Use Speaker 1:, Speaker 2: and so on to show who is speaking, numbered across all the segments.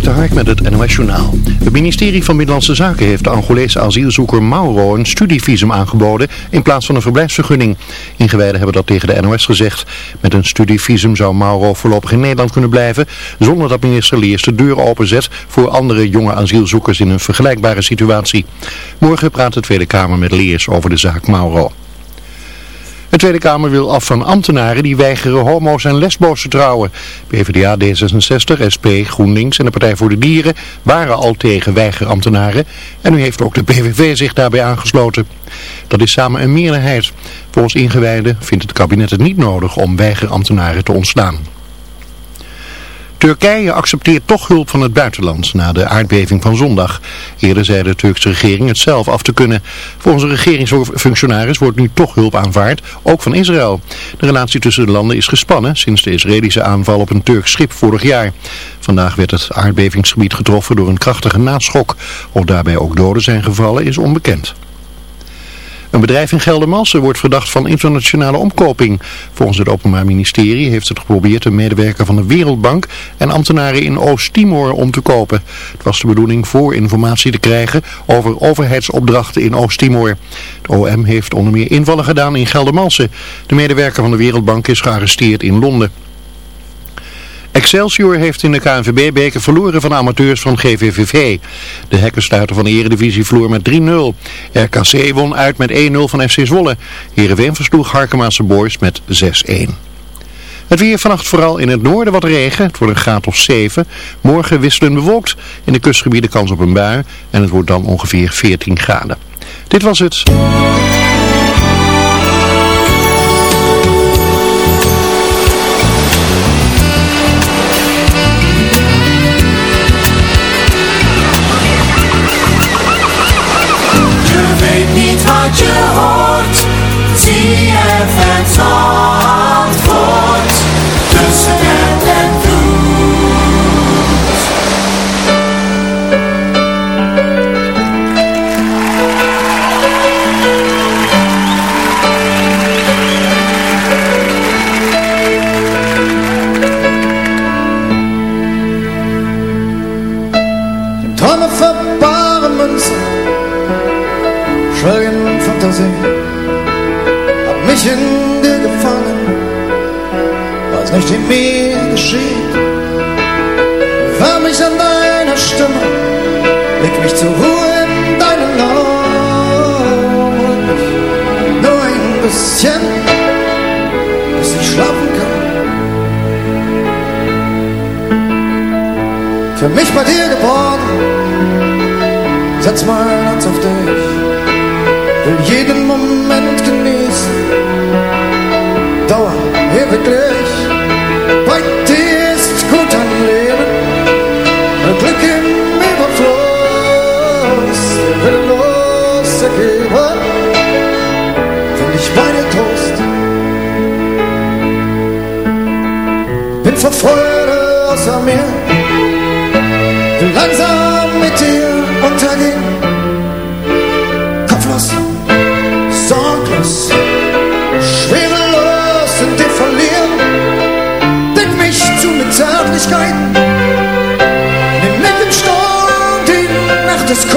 Speaker 1: Dik de Hark met het NOS Journaal. Het ministerie van Middellandse Zaken heeft de Angolese asielzoeker Mauro een studievisum aangeboden in plaats van een verblijfsvergunning. Ingewijden hebben dat tegen de NOS gezegd. Met een studievisum zou Mauro voorlopig in Nederland kunnen blijven zonder dat minister Leers de deur openzet voor andere jonge asielzoekers in een vergelijkbare situatie. Morgen praat de Tweede Kamer met Leers over de zaak Mauro. De Tweede Kamer wil af van ambtenaren die weigeren homo's en lesbo's te trouwen. PvdA, D66, SP, GroenLinks en de Partij voor de Dieren waren al tegen weigerambtenaren. En nu heeft ook de PVV zich daarbij aangesloten. Dat is samen een meerderheid. Volgens ingewijden vindt het kabinet het niet nodig om weigerambtenaren te ontslaan. Turkije accepteert toch hulp van het buitenland na de aardbeving van zondag. Eerder zei de Turkse regering het zelf af te kunnen. Volgens een regeringsfunctionaris wordt nu toch hulp aanvaard, ook van Israël. De relatie tussen de landen is gespannen sinds de Israëlische aanval op een Turks schip vorig jaar. Vandaag werd het aardbevingsgebied getroffen door een krachtige naschok. Of daarbij ook doden zijn gevallen is onbekend. Een bedrijf in Geldermalsen wordt verdacht van internationale omkoping. Volgens het Openbaar Ministerie heeft het geprobeerd een medewerker van de Wereldbank en ambtenaren in Oost-Timor om te kopen. Het was de bedoeling voor informatie te krijgen over overheidsopdrachten in Oost-Timor. De OM heeft onder meer invallen gedaan in Geldermalsen. De medewerker van de Wereldbank is gearresteerd in Londen. Excelsior heeft in de KNVB-beker verloren van amateurs van GVVV. De hekkensluiter van de Eredivisie vloer met 3-0. RKC won uit met 1-0 van FC Zwolle. Heerenveen versloeg Harkemaanse Boys met 6-1. Het weer vannacht vooral in het noorden wat regen. Het wordt een graad of 7. Morgen wisselen bewolkt. In de kustgebieden kans op een bui. En het wordt dan ongeveer 14 graden. Dit was het.
Speaker 2: Nacht ist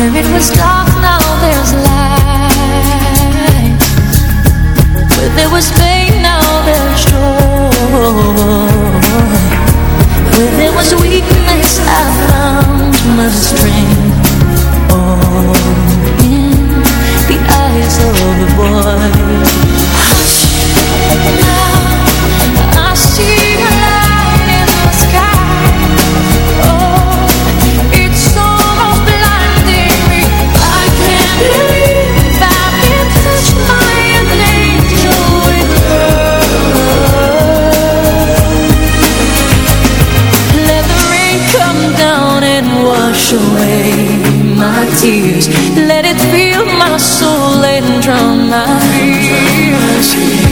Speaker 2: Where it was dark, now there's light. Where there was pain, now there's joy. Where there was weakness, I found my strength. Oh, in the eyes of a boy. Now I see my tears. Let it fill my soul and drown my fears.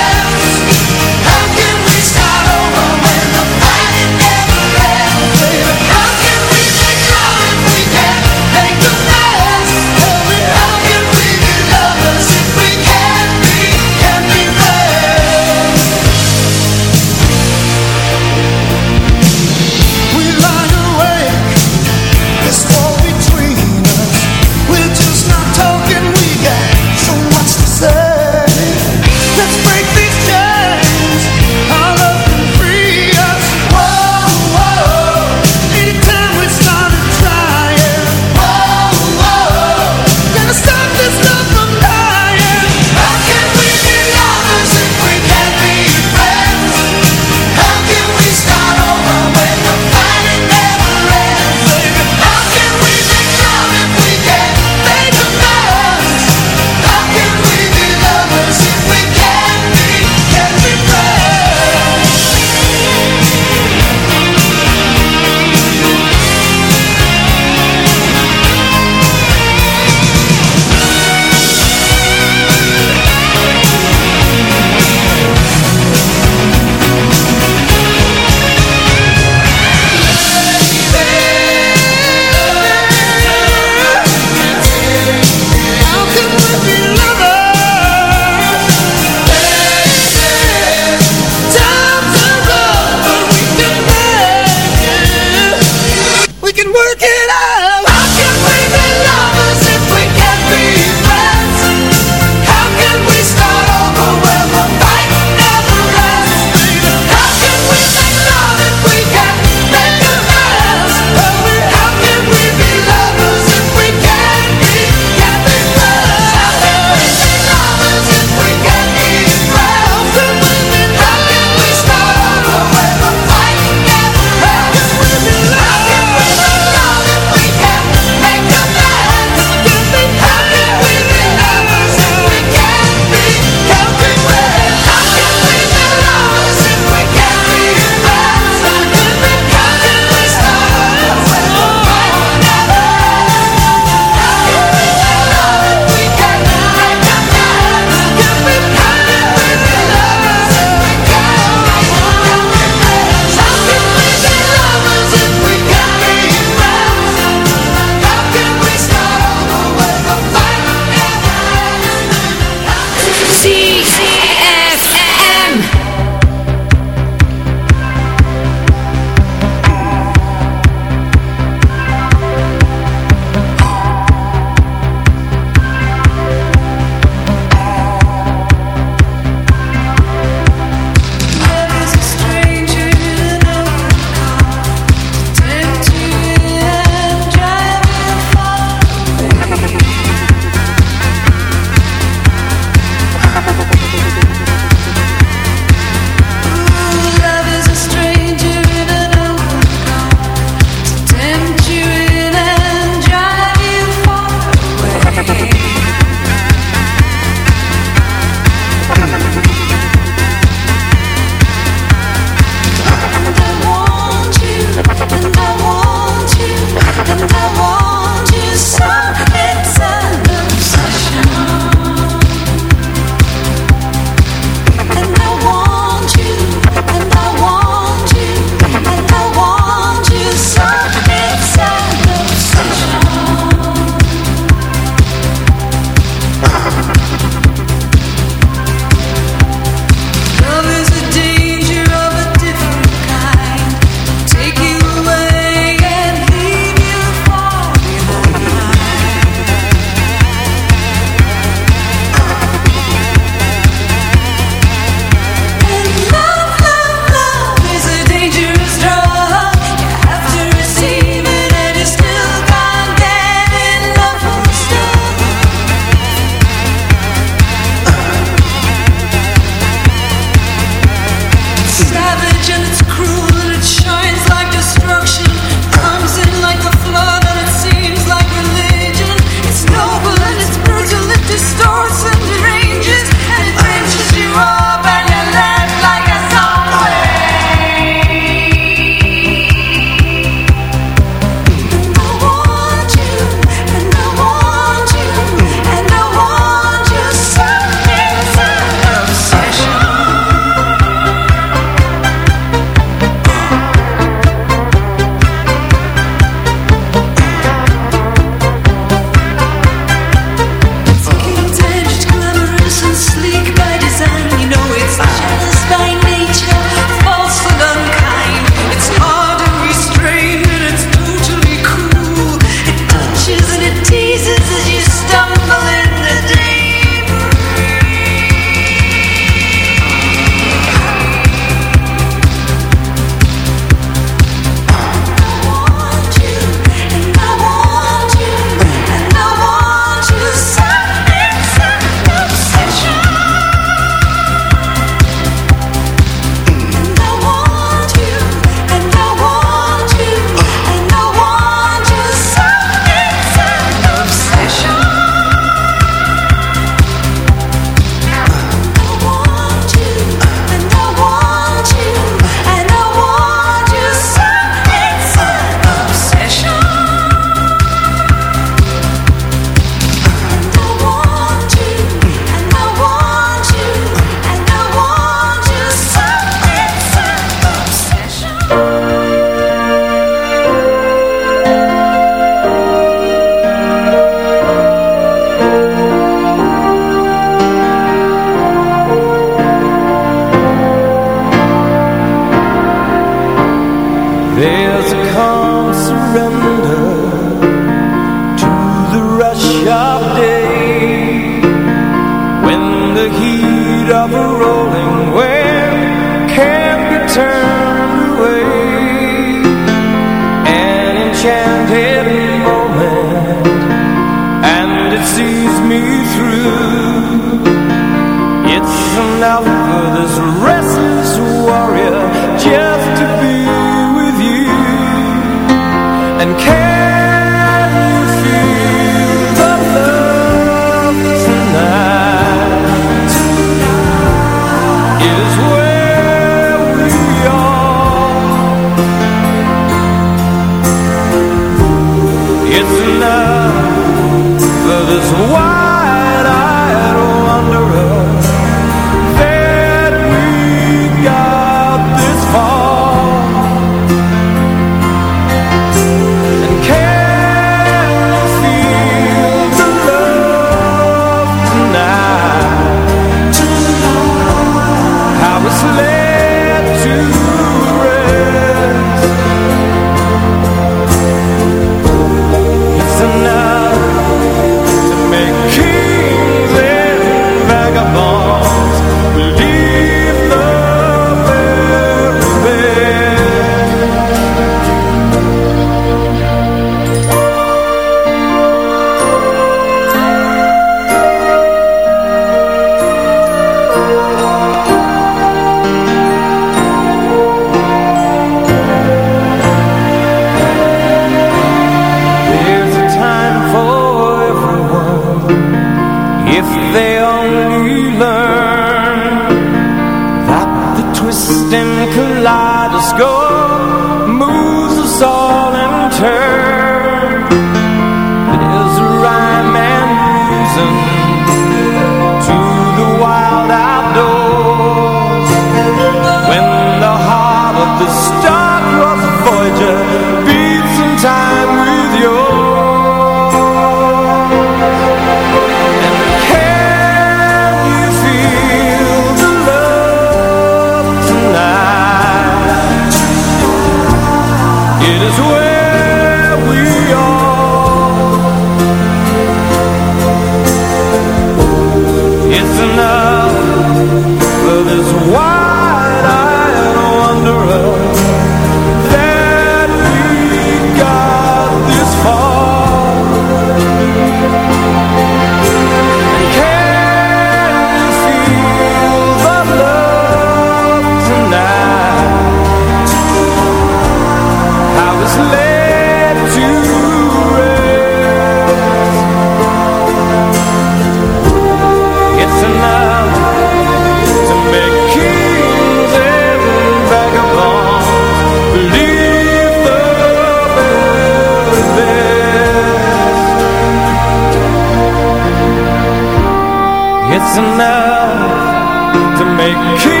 Speaker 2: it's enough to make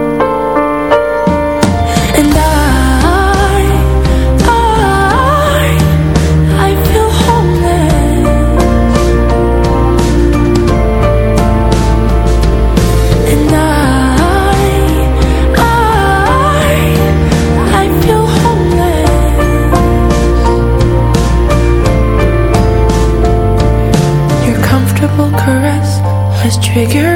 Speaker 2: trigger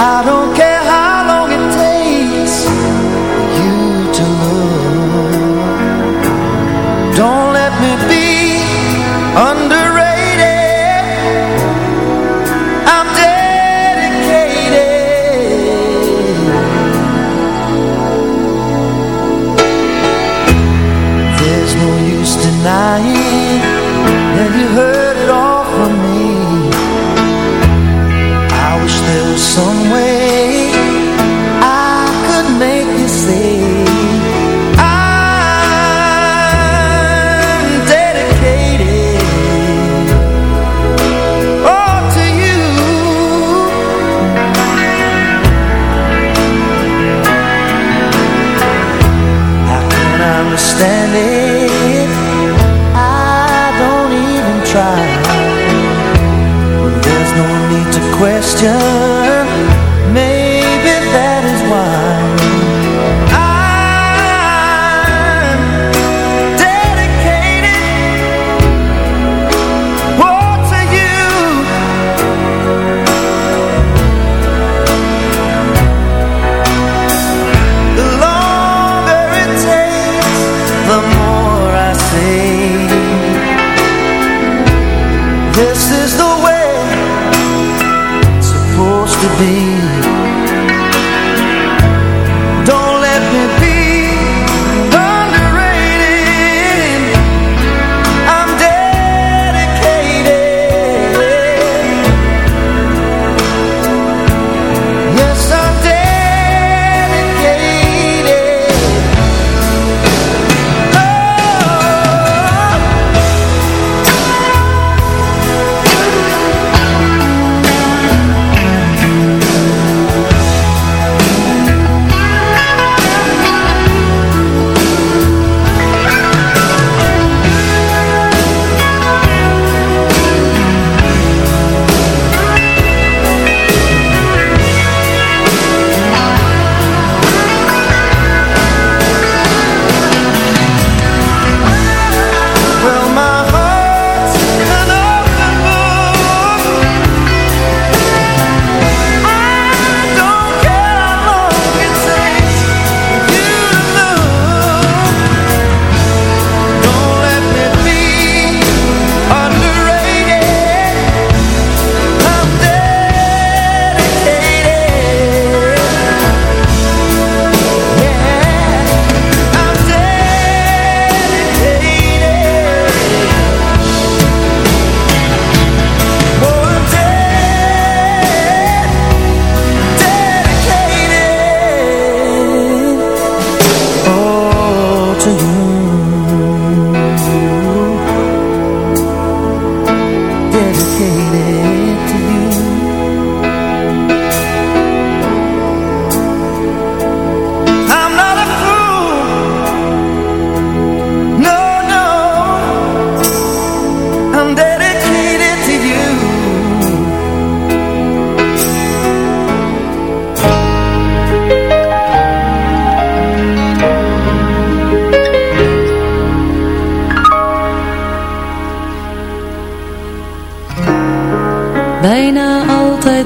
Speaker 2: I don't I
Speaker 3: don't even
Speaker 4: try. There's no need
Speaker 3: to question.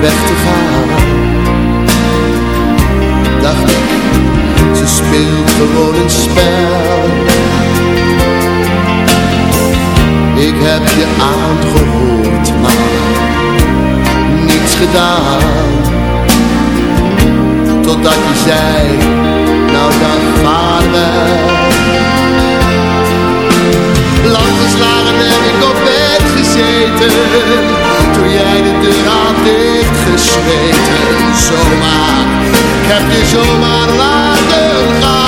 Speaker 5: weg te gaan. Dacht ik, ze speelt gewoon een spel. Ik heb je aangehoord, maar niets gedaan. Totdat je zei, nou dan vader. Lang geslagen heb ik op bed gezeten toen jij de deur had dichtgesmeten. Zomaar, ik heb je zomaar laten gaan.